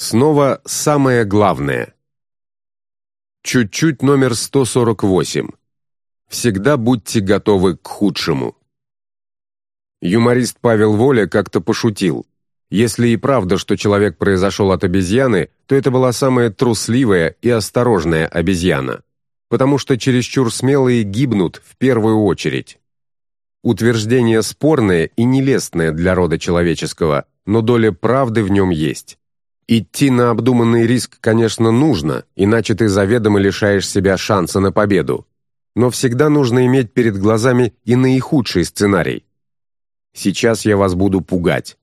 Снова самое главное. Чуть-чуть номер 148. Всегда будьте готовы к худшему. Юморист Павел Воля как-то пошутил. Если и правда, что человек произошел от обезьяны, то это была самая трусливая и осторожная обезьяна. Потому что чересчур смелые гибнут в первую очередь. Утверждение спорное и нелестное для рода человеческого, но доля правды в нем есть. Идти на обдуманный риск, конечно, нужно, иначе ты заведомо лишаешь себя шанса на победу. Но всегда нужно иметь перед глазами и наихудший сценарий. Сейчас я вас буду пугать.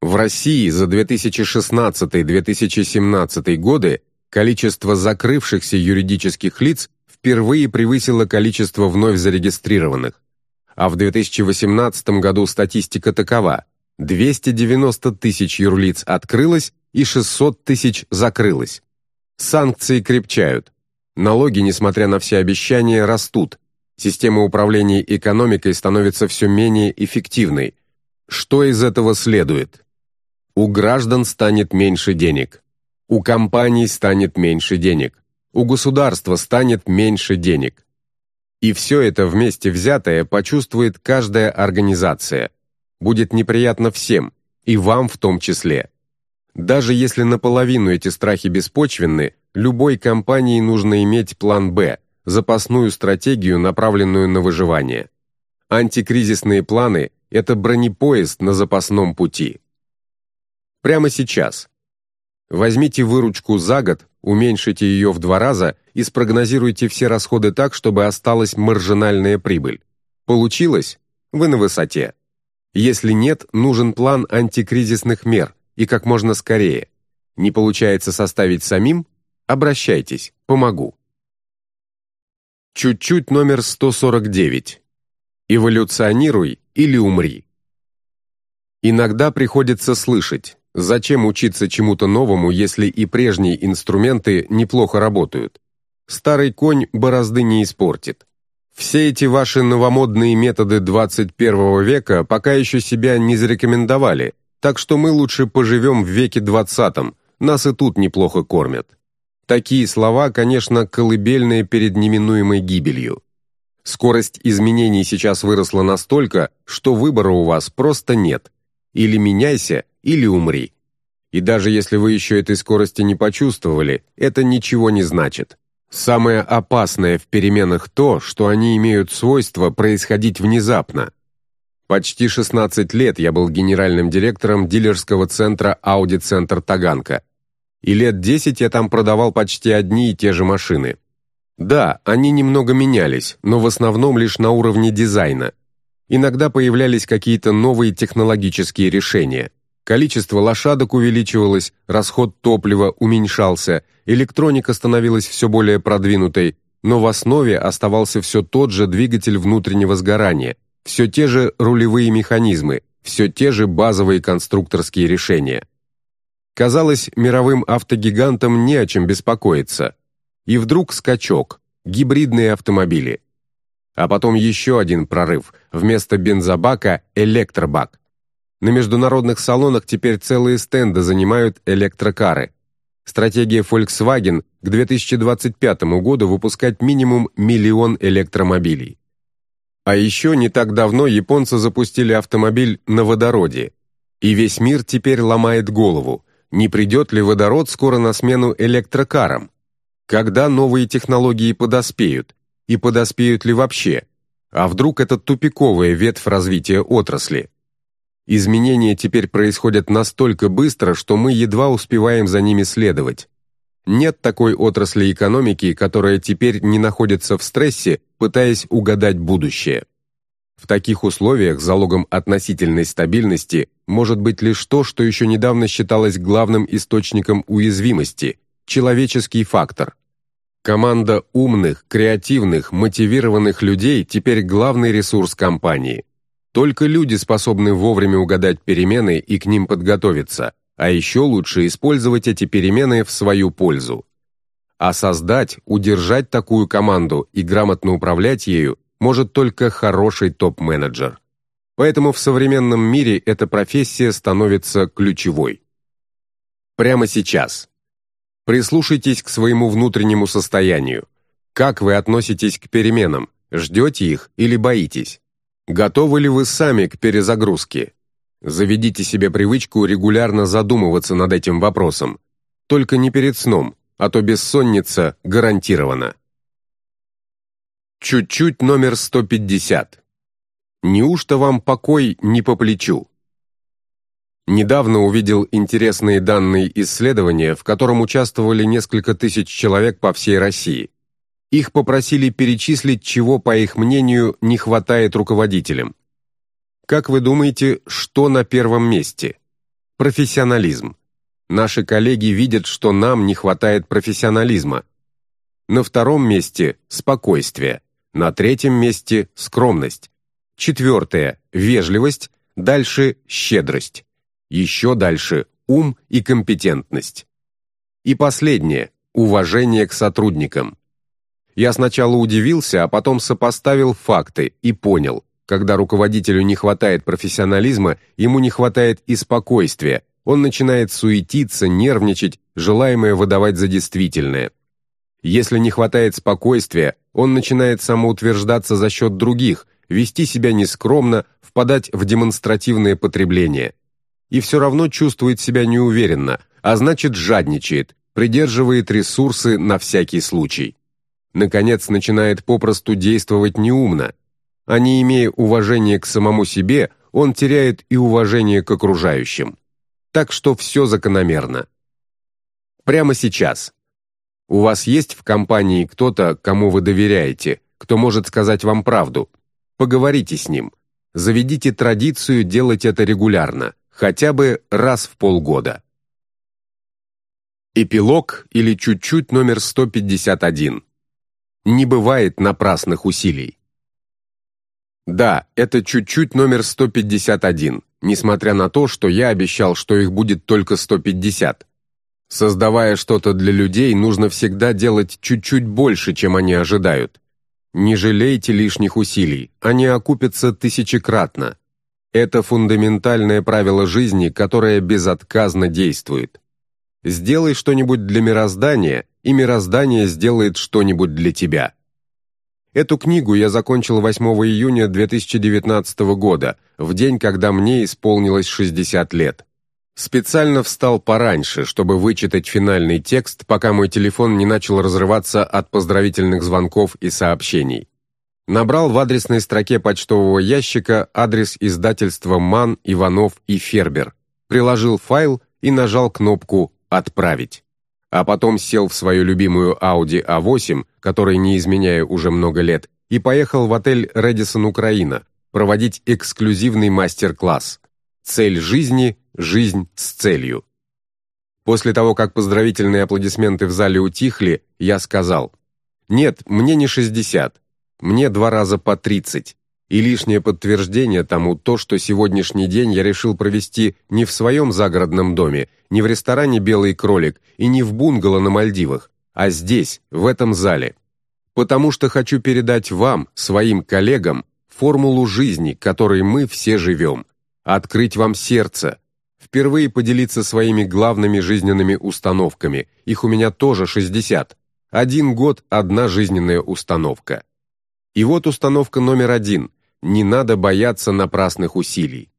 В России за 2016-2017 годы количество закрывшихся юридических лиц впервые превысило количество вновь зарегистрированных. А в 2018 году статистика такова – 290 тысяч юрлиц открылось и 600 тысяч закрылось. Санкции крепчают. Налоги, несмотря на все обещания, растут. Система управления экономикой становится все менее эффективной. Что из этого следует? У граждан станет меньше денег. У компаний станет меньше денег. У государства станет меньше денег. И все это вместе взятое почувствует каждая организация. Будет неприятно всем, и вам в том числе. Даже если наполовину эти страхи беспочвенны, любой компании нужно иметь план «Б», запасную стратегию, направленную на выживание. Антикризисные планы – это бронепоезд на запасном пути. Прямо сейчас. Возьмите выручку за год, уменьшите ее в два раза и спрогнозируйте все расходы так, чтобы осталась маржинальная прибыль. Получилось? Вы на высоте. Если нет, нужен план антикризисных мер и как можно скорее. Не получается составить самим? Обращайтесь, помогу. Чуть-чуть номер 149. Эволюционируй или умри. Иногда приходится слышать, Зачем учиться чему-то новому, если и прежние инструменты неплохо работают? Старый конь борозды не испортит. Все эти ваши новомодные методы 21 века пока еще себя не зарекомендовали, так что мы лучше поживем в веке 20 нас и тут неплохо кормят. Такие слова, конечно, колыбельные перед неминуемой гибелью. Скорость изменений сейчас выросла настолько, что выбора у вас просто нет. Или меняйся, или умри. И даже если вы еще этой скорости не почувствовали, это ничего не значит. Самое опасное в переменах то, что они имеют свойство происходить внезапно. Почти 16 лет я был генеральным директором дилерского центра Audi Центр Таганка. И лет 10 я там продавал почти одни и те же машины. Да, они немного менялись, но в основном лишь на уровне дизайна. Иногда появлялись какие-то новые технологические решения – Количество лошадок увеличивалось, расход топлива уменьшался, электроника становилась все более продвинутой, но в основе оставался все тот же двигатель внутреннего сгорания, все те же рулевые механизмы, все те же базовые конструкторские решения. Казалось, мировым автогигантам не о чем беспокоиться. И вдруг скачок, гибридные автомобили. А потом еще один прорыв, вместо бензобака – электробак. На международных салонах теперь целые стенды занимают электрокары. Стратегия Volkswagen к 2025 году выпускать минимум миллион электромобилей. А еще не так давно японцы запустили автомобиль на водороде. И весь мир теперь ломает голову, не придет ли водород скоро на смену электрокарам? Когда новые технологии подоспеют? И подоспеют ли вообще? А вдруг это тупиковая ветвь развития отрасли? Изменения теперь происходят настолько быстро, что мы едва успеваем за ними следовать. Нет такой отрасли экономики, которая теперь не находится в стрессе, пытаясь угадать будущее. В таких условиях залогом относительной стабильности может быть лишь то, что еще недавно считалось главным источником уязвимости – человеческий фактор. Команда умных, креативных, мотивированных людей теперь главный ресурс компании. Только люди способны вовремя угадать перемены и к ним подготовиться, а еще лучше использовать эти перемены в свою пользу. А создать, удержать такую команду и грамотно управлять ею может только хороший топ-менеджер. Поэтому в современном мире эта профессия становится ключевой. Прямо сейчас. Прислушайтесь к своему внутреннему состоянию. Как вы относитесь к переменам? Ждете их или боитесь? Готовы ли вы сами к перезагрузке? Заведите себе привычку регулярно задумываться над этим вопросом. Только не перед сном, а то бессонница гарантирована. Чуть-чуть номер 150. Неужто вам покой не по плечу? Недавно увидел интересные данные исследования, в котором участвовали несколько тысяч человек по всей России. Их попросили перечислить, чего, по их мнению, не хватает руководителям. Как вы думаете, что на первом месте? Профессионализм. Наши коллеги видят, что нам не хватает профессионализма. На втором месте – спокойствие. На третьем месте – скромность. Четвертое – вежливость. Дальше – щедрость. Еще дальше – ум и компетентность. И последнее – уважение к сотрудникам. Я сначала удивился, а потом сопоставил факты и понял, когда руководителю не хватает профессионализма, ему не хватает и спокойствия, он начинает суетиться, нервничать, желаемое выдавать за действительное. Если не хватает спокойствия, он начинает самоутверждаться за счет других, вести себя нескромно, впадать в демонстративное потребление. И все равно чувствует себя неуверенно, а значит жадничает, придерживает ресурсы на всякий случай наконец начинает попросту действовать неумно, а не имея уважения к самому себе, он теряет и уважение к окружающим. Так что все закономерно. Прямо сейчас. У вас есть в компании кто-то, кому вы доверяете, кто может сказать вам правду. Поговорите с ним. Заведите традицию делать это регулярно, хотя бы раз в полгода. Эпилог или чуть-чуть номер 151 не бывает напрасных усилий. Да, это чуть-чуть номер 151, несмотря на то, что я обещал, что их будет только 150. Создавая что-то для людей, нужно всегда делать чуть-чуть больше, чем они ожидают. Не жалейте лишних усилий, они окупятся тысячекратно. Это фундаментальное правило жизни, которое безотказно действует. Сделай что-нибудь для мироздания, и мироздание сделает что-нибудь для тебя. Эту книгу я закончил 8 июня 2019 года, в день, когда мне исполнилось 60 лет. Специально встал пораньше, чтобы вычитать финальный текст, пока мой телефон не начал разрываться от поздравительных звонков и сообщений. Набрал в адресной строке почтового ящика адрес издательства «Ман», «Иванов» и «Фербер», приложил файл и нажал кнопку «Отправить» а потом сел в свою любимую Audi A8, которой не изменяю уже много лет, и поехал в отель «Редисон Украина» проводить эксклюзивный мастер-класс «Цель жизни – жизнь с целью». После того, как поздравительные аплодисменты в зале утихли, я сказал, «Нет, мне не 60, мне два раза по 30, и лишнее подтверждение тому то, что сегодняшний день я решил провести не в своем загородном доме, не в ресторане «Белый кролик» и не в бунгало на Мальдивах, а здесь, в этом зале. Потому что хочу передать вам, своим коллегам, формулу жизни, которой мы все живем, открыть вам сердце, впервые поделиться своими главными жизненными установками, их у меня тоже 60. Один год, одна жизненная установка. И вот установка номер один – не надо бояться напрасных усилий.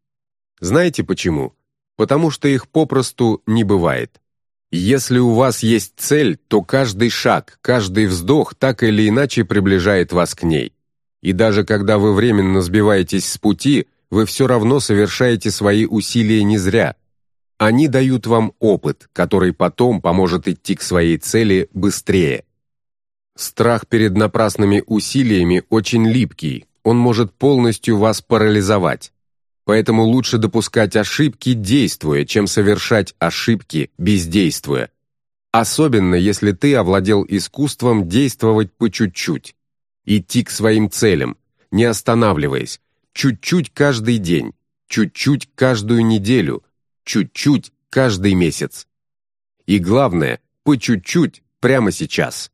Знаете почему? Потому что их попросту не бывает. Если у вас есть цель, то каждый шаг, каждый вздох так или иначе приближает вас к ней. И даже когда вы временно сбиваетесь с пути, вы все равно совершаете свои усилия не зря. Они дают вам опыт, который потом поможет идти к своей цели быстрее. Страх перед напрасными усилиями очень липкий, он может полностью вас парализовать. Поэтому лучше допускать ошибки, действуя, чем совершать ошибки, бездействуя. Особенно, если ты овладел искусством действовать по чуть-чуть. Идти к своим целям, не останавливаясь, чуть-чуть каждый день, чуть-чуть каждую неделю, чуть-чуть каждый месяц. И главное, по чуть-чуть прямо сейчас.